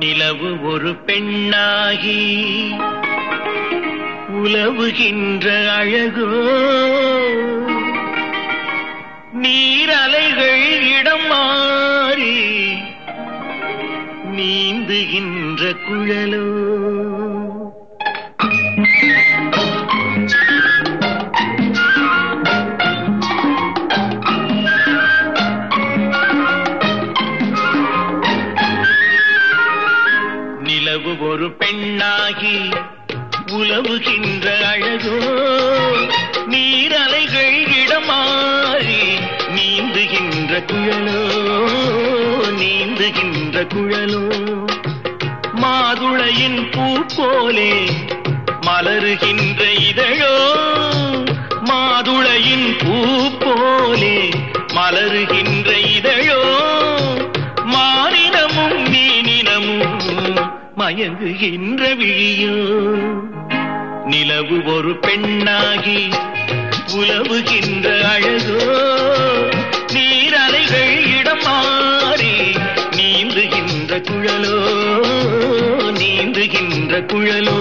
நிலவு ஒரு பெண்ணாகி உலவுகின்ற அழகோ. நீரலைகள் இடம் மாறி நீந்துகின்ற குழலோ. நிலவு ஒரு பெண்ணாகி உலவுகின்ற அழகோ நீரலைகள் இடமாறி நீந்துகின்ற குழலோ நீந்துகின்ற குழலோ. மாதுளையின் பூ போலே மலருகின்ற இதழோ மாதுளையின் பூ போலே மலருகின்ற மயங்குகின்ற விழியோ நிலவு ஒரு பெண்ணாகி உலவுகின்ற அழகோ நீரலைகள் இடம் மாறி நீந்துகின்ற குழலோ நீந்துகின்ற குழலோ.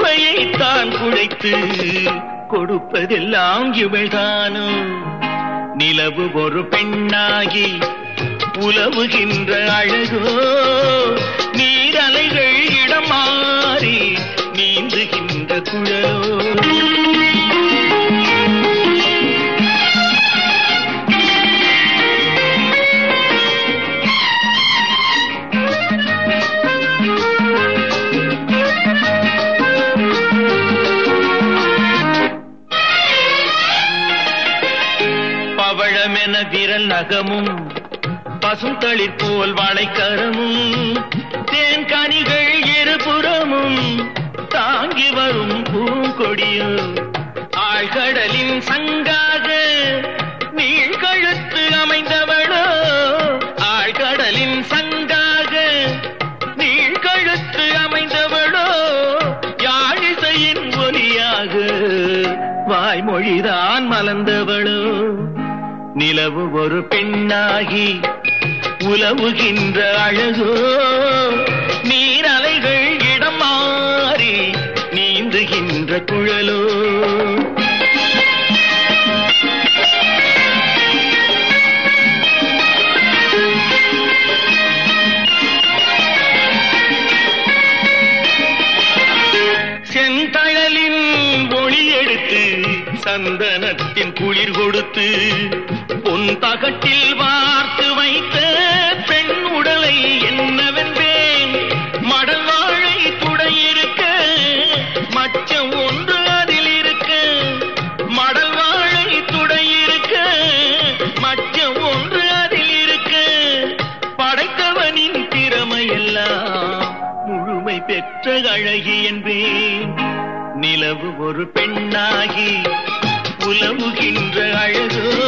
சுவையை தான் குழைத்து கொடுப்பதெல்லாம் இவள்தானோ? நிலவு ஒரு பெண்ணாகி உலவுகின்ற அழகோ? நீரலைகள் இடம் மாறி நீந்துகின்ற குழலோ? நிறமென விரல் நகமும் பசும் தளிர் போல் வாழைக்கரமும் தேன் கனிகள் இருபுறமும் தாங்கி வரும் பூங்கொடியும் ஆழ்கடலின் சங்காக நீழ்கழுத்து அமைந்தவளோ ஆழ்கடலின் சங்காக நீழ்கழுத்து அமைந்தவளோ யாழிசையின் ஒலியாக வாய்மொழிதான் நிலவு ஒரு பெண்ணாகி உலவுகின்ற அழகோ. நீரலைகள் இடம் மாறி நீந்துகின்ற குழலோ. செந்தழலின் ஒளி எடுத்து சந்தனத்தின் குளிர் கொடுத்து பொன் தகட்டில் வார்த்து வைத்த பெண் உடலை என்னவென்பேன்? மடல் வாழை துடையிருக்க மச்சம் ஒன்று அதில் இருக்க மடல் வாழை துடையிருக்க மச்சம் ஒன்று அதில் இருக்க படைத்தவனின் திறமையெல்லாம் முழுமை பெற்ற அழகி என்பேன். நிலவு ஒரு பெண்ணாகி உலவுகின்ற அழகோ